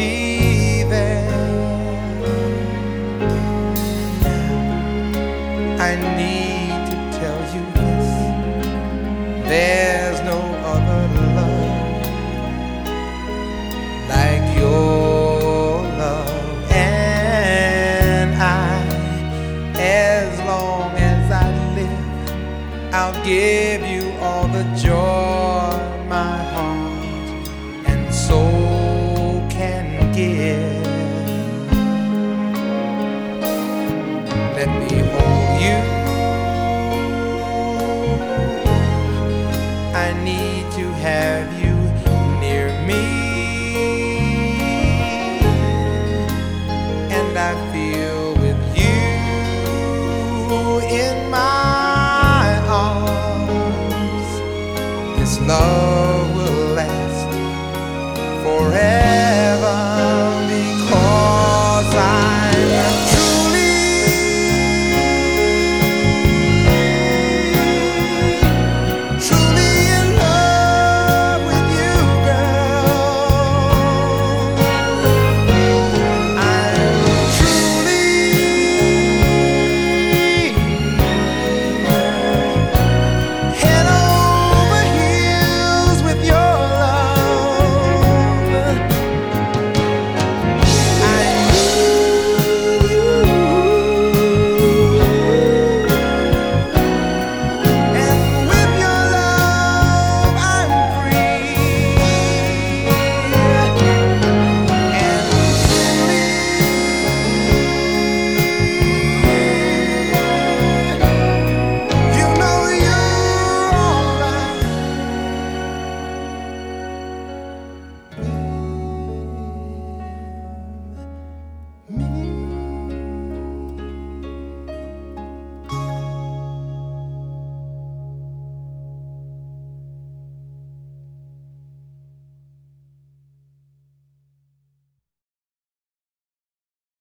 be there. Now, I need to tell you this. There's no other love like your love, and I, as long as I live, I'll give you all the joy give. Let me hold you. I need to have you near me. And I feel with you in my arms. This love will last forever.